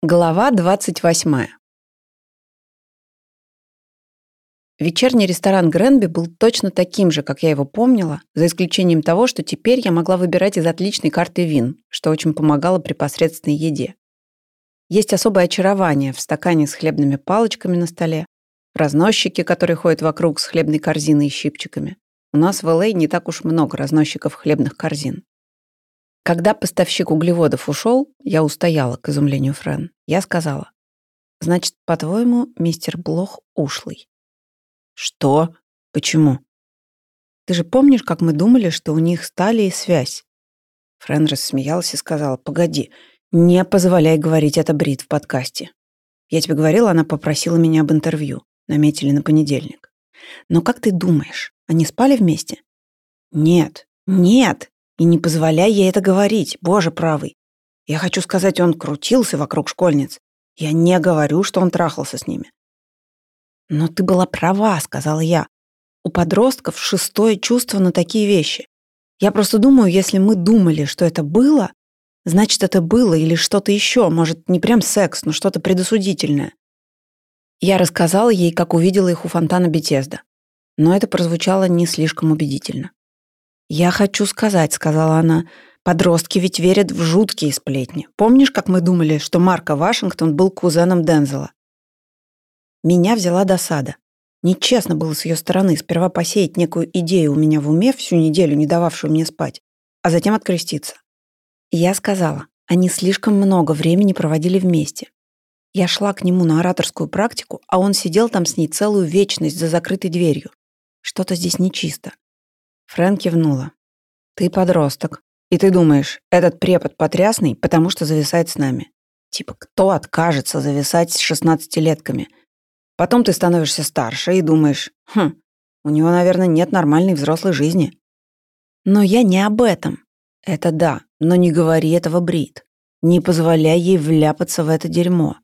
Глава 28. Вечерний ресторан Гренби был точно таким же, как я его помнила, за исключением того, что теперь я могла выбирать из отличной карты вин, что очень помогало при посредственной еде. Есть особое очарование в стакане с хлебными палочками на столе, в разносчике, который ходит вокруг с хлебной корзиной и щипчиками. У нас в Л.А. не так уж много разносчиков хлебных корзин. Когда поставщик углеводов ушел, я устояла, к изумлению Френ. Я сказала, «Значит, по-твоему, мистер Блох ушлый?» «Что? Почему?» «Ты же помнишь, как мы думали, что у них стали и связь?» Френ рассмеялась и сказала, «Погоди, не позволяй говорить это Брит в подкасте. Я тебе говорила, она попросила меня об интервью. Наметили на понедельник. Но как ты думаешь, они спали вместе?» «Нет, нет, и не позволяй ей это говорить, боже правый. Я хочу сказать, он крутился вокруг школьниц. Я не говорю, что он трахался с ними. Но ты была права, сказала я. У подростков шестое чувство на такие вещи. Я просто думаю, если мы думали, что это было, значит, это было или что-то еще, может, не прям секс, но что-то предосудительное. Я рассказала ей, как увидела их у фонтана Бетезда. Но это прозвучало не слишком убедительно. «Я хочу сказать», — сказала она, — «подростки ведь верят в жуткие сплетни. Помнишь, как мы думали, что Марка Вашингтон был кузеном Дензела?» Меня взяла досада. Нечестно было с ее стороны сперва посеять некую идею у меня в уме всю неделю, не дававшую мне спать, а затем откреститься. я сказала, они слишком много времени проводили вместе. Я шла к нему на ораторскую практику, а он сидел там с ней целую вечность за закрытой дверью. Что-то здесь нечисто. Фрэн кивнула. «Ты подросток. И ты думаешь, этот препод потрясный, потому что зависает с нами. Типа, кто откажется зависать с шестнадцатилетками? Потом ты становишься старше и думаешь, хм, у него, наверное, нет нормальной взрослой жизни. Но я не об этом. Это да, но не говори этого Брит. Не позволяй ей вляпаться в это дерьмо.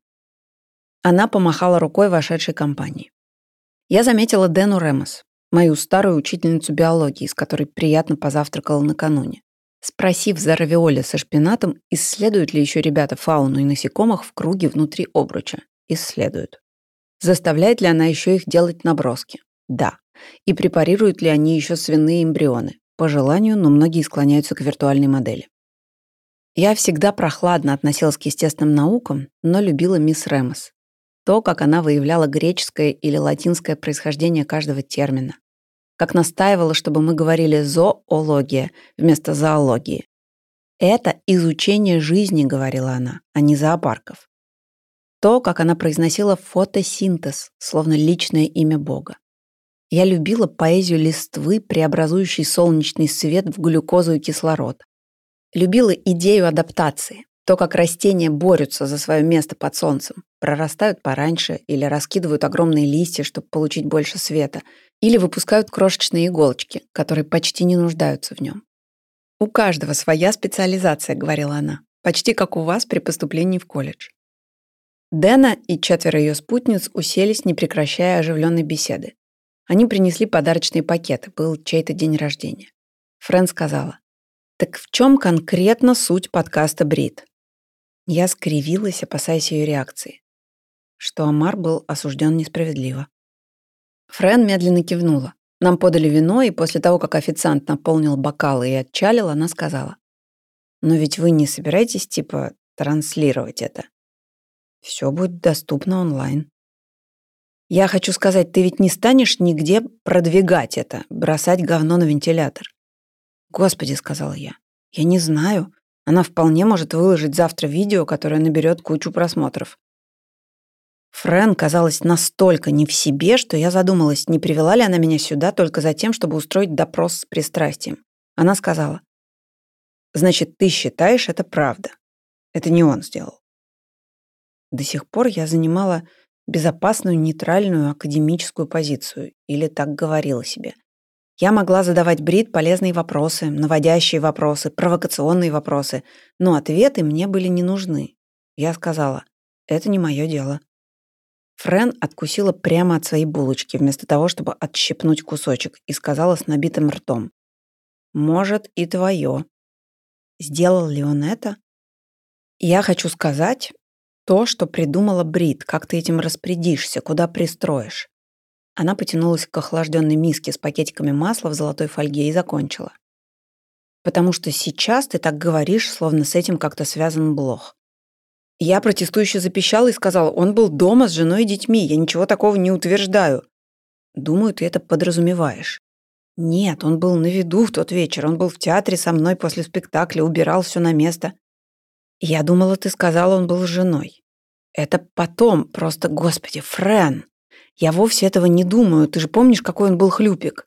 Она помахала рукой вошедшей компании. Я заметила Дэну Ремос мою старую учительницу биологии, с которой приятно позавтракала накануне. Спросив за равиоли со шпинатом, исследуют ли еще ребята фауну и насекомых в круге внутри обруча. Исследуют. Заставляет ли она еще их делать наброски? Да. И препарируют ли они еще свиные эмбрионы? По желанию, но многие склоняются к виртуальной модели. Я всегда прохладно относилась к естественным наукам, но любила мисс Ремос. То, как она выявляла греческое или латинское происхождение каждого термина, как настаивала, чтобы мы говорили «зоология» вместо «зоологии». «Это изучение жизни», — говорила она, — «а не зоопарков». То, как она произносила фотосинтез, словно личное имя Бога. Я любила поэзию листвы, преобразующей солнечный свет в глюкозу и кислород. Любила идею адаптации, то, как растения борются за свое место под солнцем, прорастают пораньше или раскидывают огромные листья, чтобы получить больше света, или выпускают крошечные иголочки, которые почти не нуждаются в нем. «У каждого своя специализация», — говорила она, «почти как у вас при поступлении в колледж». Дэна и четверо ее спутниц уселись, не прекращая оживленной беседы. Они принесли подарочные пакеты, был чей-то день рождения. Фрэн сказала, «Так в чем конкретно суть подкаста «Брит»?» Я скривилась, опасаясь ее реакции. Что Амар был осужден несправедливо. Френ медленно кивнула. Нам подали вино, и после того, как официант наполнил бокалы и отчалил, она сказала. «Но ведь вы не собираетесь, типа, транслировать это? Все будет доступно онлайн». «Я хочу сказать, ты ведь не станешь нигде продвигать это, бросать говно на вентилятор?» «Господи», — сказала я, — «я не знаю. Она вполне может выложить завтра видео, которое наберет кучу просмотров. Френ казалась настолько не в себе, что я задумалась, не привела ли она меня сюда только за тем, чтобы устроить допрос с пристрастием. Она сказала, «Значит, ты считаешь это правда. Это не он сделал». До сих пор я занимала безопасную, нейтральную академическую позицию, или так говорила себе. Я могла задавать Брит полезные вопросы, наводящие вопросы, провокационные вопросы, но ответы мне были не нужны. Я сказала, это не мое дело. Френ откусила прямо от своей булочки, вместо того, чтобы отщипнуть кусочек, и сказала с набитым ртом. «Может, и твое». Сделал ли он это? Я хочу сказать, то, что придумала Брит, как ты этим распорядишься, куда пристроишь. Она потянулась к охлажденной миске с пакетиками масла в золотой фольге и закончила. Потому что сейчас ты так говоришь, словно с этим как-то связан блох. Я протестующе запищала и сказала, он был дома с женой и детьми, я ничего такого не утверждаю. Думаю, ты это подразумеваешь. Нет, он был на виду в тот вечер, он был в театре со мной после спектакля, убирал все на место. Я думала, ты сказала, он был с женой. Это потом, просто, господи, Френ. Я вовсе этого не думаю, ты же помнишь, какой он был хлюпик?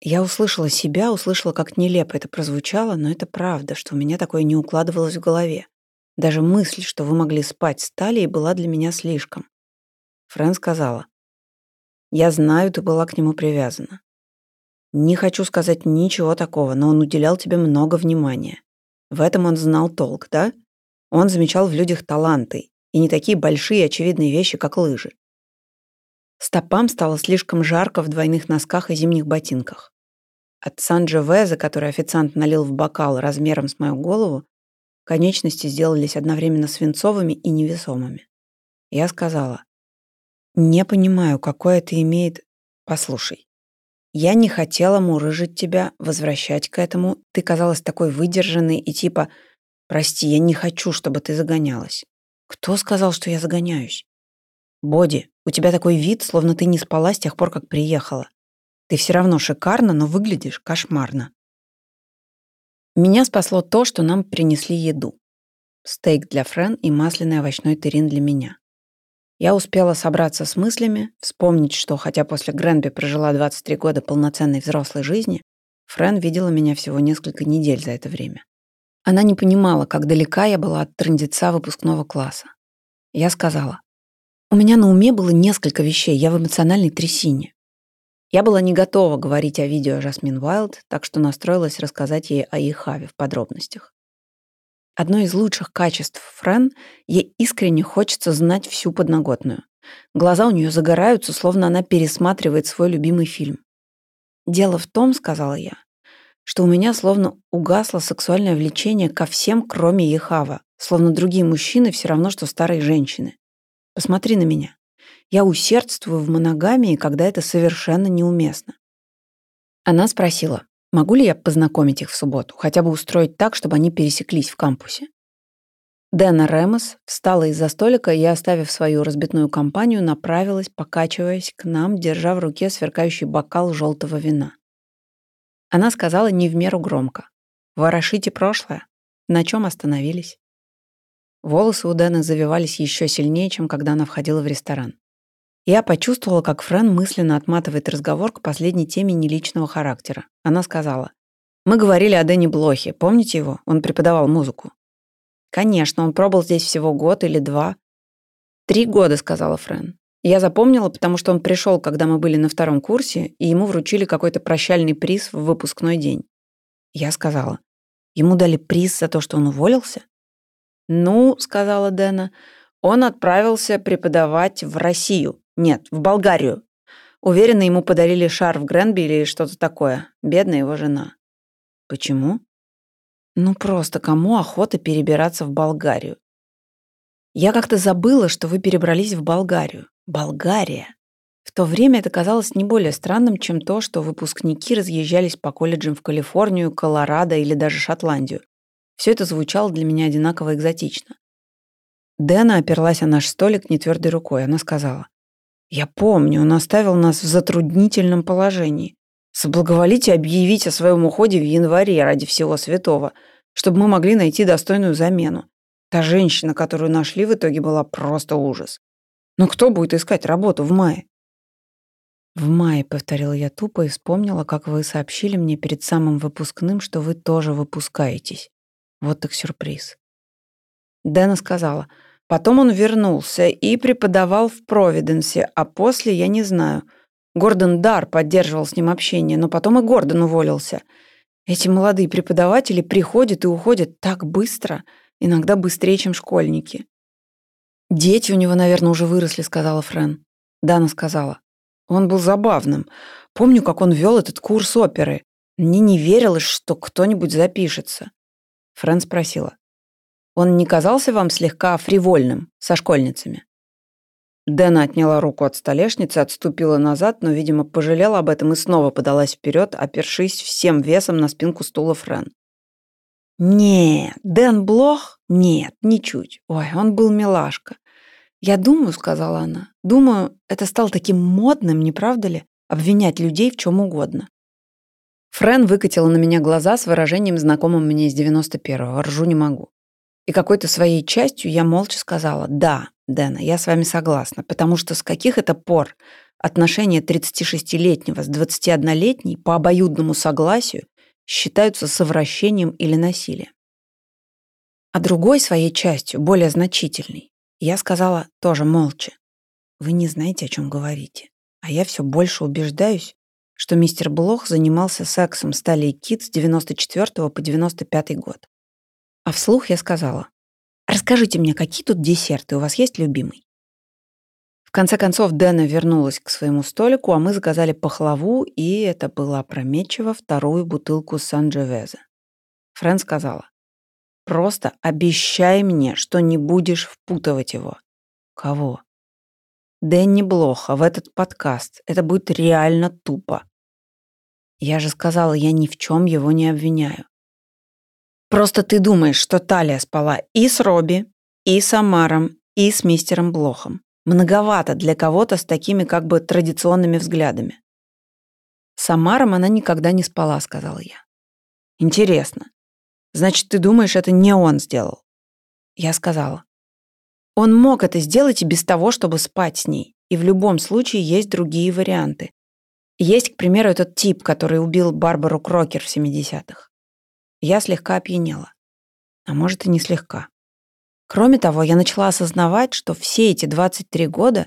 Я услышала себя, услышала, как нелепо это прозвучало, но это правда, что у меня такое не укладывалось в голове. Даже мысль, что вы могли спать с Талией, была для меня слишком. Фрэн сказала, «Я знаю, ты была к нему привязана. Не хочу сказать ничего такого, но он уделял тебе много внимания. В этом он знал толк, да? Он замечал в людях таланты, и не такие большие очевидные вещи, как лыжи. Стопам стало слишком жарко в двойных носках и зимних ботинках. От Сан-Джовеза, который официант налил в бокал размером с мою голову, Конечности сделались одновременно свинцовыми и невесомыми. Я сказала, «Не понимаю, какое это имеет...» «Послушай, я не хотела мурыжить тебя, возвращать к этому. Ты казалась такой выдержанной и типа, прости, я не хочу, чтобы ты загонялась. Кто сказал, что я загоняюсь? Боди, у тебя такой вид, словно ты не спала с тех пор, как приехала. Ты все равно шикарно, но выглядишь кошмарно. Меня спасло то, что нам принесли еду. Стейк для Френ и масляный овощной терин для меня. Я успела собраться с мыслями, вспомнить, что хотя после Гренби прожила 23 года полноценной взрослой жизни, Френ видела меня всего несколько недель за это время. Она не понимала, как далека я была от трындеца выпускного класса. Я сказала, «У меня на уме было несколько вещей, я в эмоциональной трясине. Я была не готова говорить о видео Жасмин Уайлд, так что настроилась рассказать ей о Ихаве в подробностях. Одно из лучших качеств Френ — ей искренне хочется знать всю подноготную. Глаза у нее загораются, словно она пересматривает свой любимый фильм. «Дело в том, — сказала я, — что у меня словно угасло сексуальное влечение ко всем, кроме Ехава, словно другие мужчины все равно, что старые женщины. Посмотри на меня. Я усердствую в моногамии, когда это совершенно неуместно. Она спросила, могу ли я познакомить их в субботу, хотя бы устроить так, чтобы они пересеклись в кампусе. Дэна Ремос встала из-за столика и, оставив свою разбитную компанию, направилась, покачиваясь к нам, держа в руке сверкающий бокал желтого вина. Она сказала не в меру громко. «Ворошите прошлое. На чем остановились?» Волосы у Дэны завивались еще сильнее, чем когда она входила в ресторан. Я почувствовала, как Френ мысленно отматывает разговор к последней теме неличного характера. Она сказала, «Мы говорили о Дэне Блохе. Помните его? Он преподавал музыку». «Конечно, он пробыл здесь всего год или два». «Три года», — сказала Френ. Я запомнила, потому что он пришел, когда мы были на втором курсе, и ему вручили какой-то прощальный приз в выпускной день. Я сказала, ему дали приз за то, что он уволился? «Ну», — сказала Дэна, — «он отправился преподавать в Россию. Нет, в Болгарию. Уверена, ему подарили шар в Гренби или что-то такое. Бедная его жена. Почему? Ну просто кому охота перебираться в Болгарию? Я как-то забыла, что вы перебрались в Болгарию. Болгария. В то время это казалось не более странным, чем то, что выпускники разъезжались по колледжам в Калифорнию, Колорадо или даже Шотландию. Все это звучало для меня одинаково экзотично. Дэна оперлась о наш столик нетвердой рукой. Она сказала, я помню, он оставил нас в затруднительном положении. Соблаговолите объявить о своем уходе в январе ради всего святого, чтобы мы могли найти достойную замену. Та женщина, которую нашли в итоге, была просто ужас. Но кто будет искать работу в мае? В мае, повторила я тупо и вспомнила, как вы сообщили мне перед самым выпускным, что вы тоже выпускаетесь. Вот так сюрприз. Дэна сказала — Потом он вернулся и преподавал в Провиденсе, а после я не знаю. Гордон Дар поддерживал с ним общение, но потом и Гордон уволился. Эти молодые преподаватели приходят и уходят так быстро, иногда быстрее, чем школьники. «Дети у него, наверное, уже выросли», — сказала Френ. Дана сказала. Он был забавным. Помню, как он вел этот курс оперы. Мне не верилось, что кто-нибудь запишется. Френ спросила. Он не казался вам слегка фривольным, со школьницами?» Дэна отняла руку от столешницы, отступила назад, но, видимо, пожалела об этом и снова подалась вперед, опершись всем весом на спинку стула Френ. «Не, Дэн Блох? Нет, ничуть. Ой, он был милашка. Я думаю, — сказала она, — думаю, это стало таким модным, не правда ли, обвинять людей в чем угодно. Френ выкатила на меня глаза с выражением, знакомым мне из 91-го. Ржу не могу. И какой-то своей частью я молча сказала «Да, Дэна, я с вами согласна, потому что с каких это пор отношения 36-летнего с 21-летней по обоюдному согласию считаются совращением или насилием?» А другой своей частью, более значительной, я сказала тоже молча «Вы не знаете, о чем говорите, а я все больше убеждаюсь, что мистер Блох занимался сексом с Талией Кит с 94 по 95 год. А вслух я сказала, «Расскажите мне, какие тут десерты у вас есть любимый?» В конце концов, Дэна вернулась к своему столику, а мы заказали пахлаву, и это было опрометчиво вторую бутылку Сан-Джевеза. Фрэн сказала, «Просто обещай мне, что не будешь впутывать его». «Кого?» Дэнни Блоха в этот подкаст. Это будет реально тупо. Я же сказала, я ни в чем его не обвиняю. Просто ты думаешь, что Талия спала и с Робби, и с Амаром, и с мистером Блохом. Многовато для кого-то с такими как бы традиционными взглядами. С Амаром она никогда не спала, сказала я. Интересно. Значит, ты думаешь, это не он сделал? Я сказала. Он мог это сделать и без того, чтобы спать с ней. И в любом случае есть другие варианты. Есть, к примеру, этот тип, который убил Барбару Крокер в 70-х. Я слегка опьянела. А может и не слегка. Кроме того, я начала осознавать, что все эти 23 года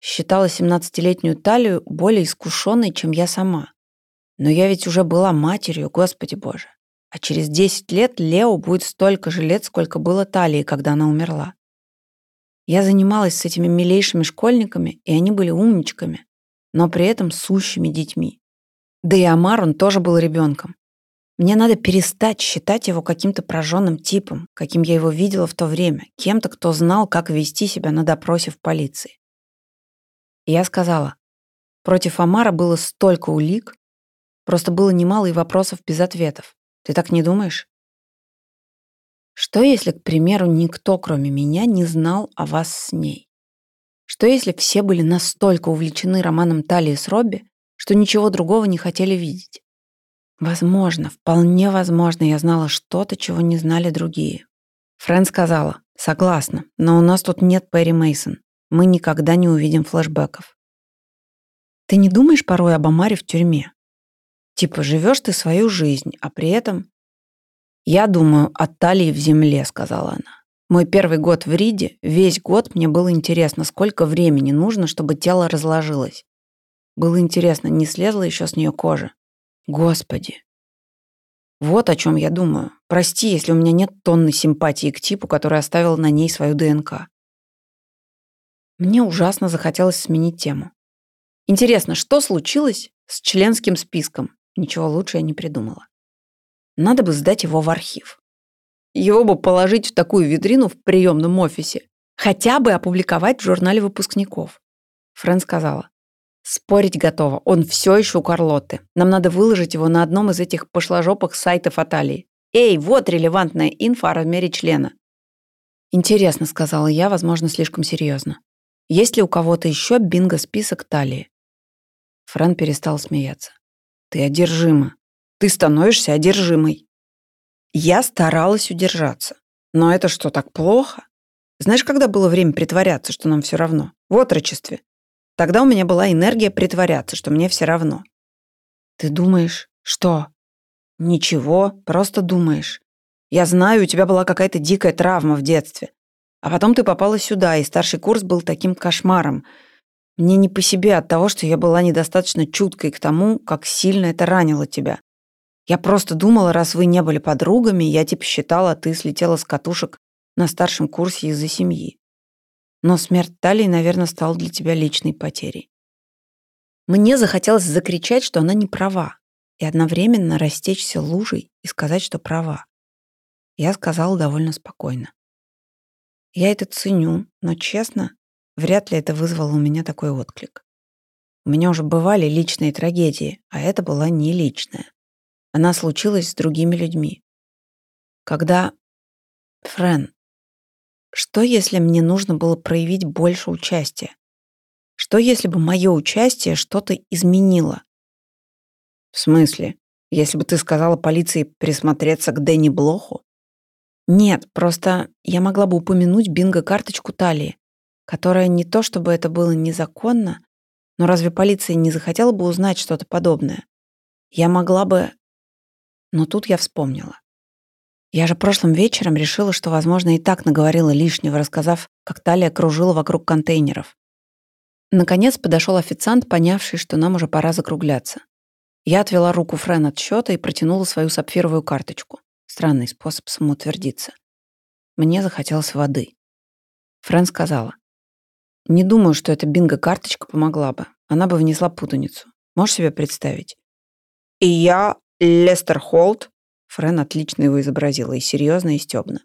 считала 17-летнюю талию более искушенной, чем я сама. Но я ведь уже была матерью, Господи Боже. А через 10 лет Лео будет столько же лет, сколько было талии, когда она умерла. Я занималась с этими милейшими школьниками, и они были умничками, но при этом сущими детьми. Да и Амар, он тоже был ребенком. Мне надо перестать считать его каким-то прожженным типом, каким я его видела в то время, кем-то, кто знал, как вести себя на допросе в полиции. И я сказала, против Амара было столько улик, просто было немало и вопросов без ответов. Ты так не думаешь? Что если, к примеру, никто, кроме меня, не знал о вас с ней? Что если все были настолько увлечены романом Талии с Робби, что ничего другого не хотели видеть? Возможно, вполне возможно, я знала что-то, чего не знали другие. Фрэн сказала, согласна, но у нас тут нет Перри Мейсон. Мы никогда не увидим флэшбэков. Ты не думаешь порой об Амаре в тюрьме? Типа, живешь ты свою жизнь, а при этом «Я думаю о талии в земле», — сказала она. «Мой первый год в Риде, весь год мне было интересно, сколько времени нужно, чтобы тело разложилось. Было интересно, не слезла еще с нее кожа. Господи. Вот о чем я думаю. Прости, если у меня нет тонны симпатии к типу, который оставил на ней свою ДНК. Мне ужасно захотелось сменить тему. Интересно, что случилось с членским списком? Ничего лучше я не придумала. Надо бы сдать его в архив. Его бы положить в такую витрину в приемном офисе. Хотя бы опубликовать в журнале выпускников. Фрэн сказала. Спорить готова. Он все еще у Карлотты. Нам надо выложить его на одном из этих пошложопых сайтов Аталии. Эй, вот релевантная инфа о размере члена. Интересно, сказала я, возможно, слишком серьезно. Есть ли у кого-то еще бинго-список талии? Фрэн перестал смеяться. Ты одержима. Ты становишься одержимой. Я старалась удержаться. Но это что, так плохо? Знаешь, когда было время притворяться, что нам все равно? В отрочестве. Тогда у меня была энергия притворяться, что мне все равно. Ты думаешь, что? Ничего, просто думаешь. Я знаю, у тебя была какая-то дикая травма в детстве. А потом ты попала сюда, и старший курс был таким кошмаром. Мне не по себе от того, что я была недостаточно чуткой к тому, как сильно это ранило тебя. Я просто думала, раз вы не были подругами, я типа считала, ты слетела с катушек на старшем курсе из-за семьи. Но смерть Талии, наверное, стала для тебя личной потерей. Мне захотелось закричать, что она не права, и одновременно растечься лужей и сказать, что права. Я сказала довольно спокойно. Я это ценю, но, честно, вряд ли это вызвало у меня такой отклик. У меня уже бывали личные трагедии, а это была не личная. Она случилась с другими людьми. Когда... Френ, что если мне нужно было проявить больше участия? Что если бы мое участие что-то изменило? В смысле? Если бы ты сказала полиции присмотреться к Дэнни Блоху? Нет, просто я могла бы упомянуть бинго-карточку Талии, которая не то чтобы это было незаконно, но разве полиция не захотела бы узнать что-то подобное? Я могла бы... Но тут я вспомнила. Я же прошлым вечером решила, что, возможно, и так наговорила лишнего, рассказав, как Талия кружила вокруг контейнеров. Наконец подошел официант, понявший, что нам уже пора закругляться. Я отвела руку Френ от счета и протянула свою сапфировую карточку. Странный способ самоутвердиться. Мне захотелось воды. Фрэн сказала. «Не думаю, что эта бинго-карточка помогла бы. Она бы внесла путаницу. Можешь себе представить?» «И я Лестер Холт?» Фрэн отлично его изобразила, и серьезно, и стёбно.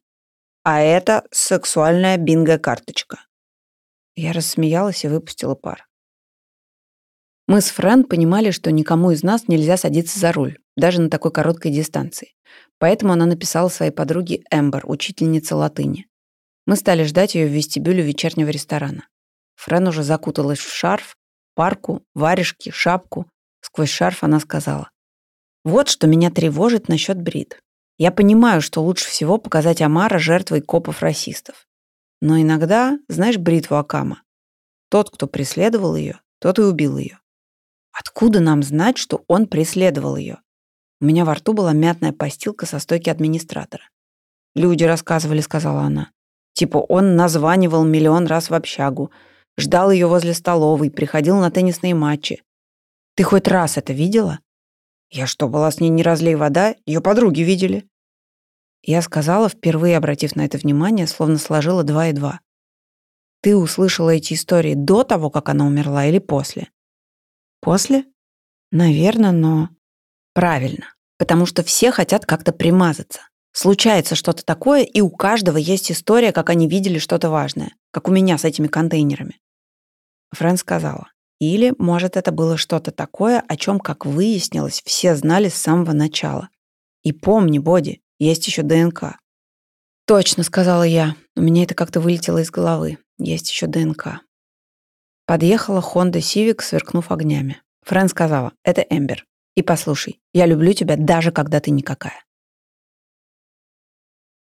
«А это сексуальная бинго-карточка». Я рассмеялась и выпустила пар. Мы с Фрэн понимали, что никому из нас нельзя садиться за руль, даже на такой короткой дистанции. Поэтому она написала своей подруге Эмбер, учительнице латыни. Мы стали ждать ее в вестибюле вечернего ресторана. Френ уже закуталась в шарф, парку, варежки, шапку. Сквозь шарф она сказала. «Вот что меня тревожит насчет Брит. Я понимаю, что лучше всего показать Амара жертвой копов-расистов. Но иногда, знаешь бритву Акама? Тот, кто преследовал ее, тот и убил ее. Откуда нам знать, что он преследовал ее? У меня во рту была мятная постилка со стойки администратора. «Люди рассказывали», — сказала она. Типа он названивал миллион раз в общагу, ждал ее возле столовой, приходил на теннисные матчи. Ты хоть раз это видела? Я что, была с ней не разлей вода? Ее подруги видели. Я сказала, впервые обратив на это внимание, словно сложила два и два. Ты услышала эти истории до того, как она умерла, или после? После? Наверное, но... Правильно, потому что все хотят как-то примазаться. Случается что-то такое, и у каждого есть история, как они видели что-то важное, как у меня с этими контейнерами. Фрэн сказала. Или, может, это было что-то такое, о чем, как выяснилось, все знали с самого начала. И помни, Боди, есть еще ДНК. Точно, сказала я. У меня это как-то вылетело из головы. Есть еще ДНК. Подъехала Honda Civic, сверкнув огнями. Фрэн сказала, это Эмбер. И послушай, я люблю тебя даже когда ты никакая.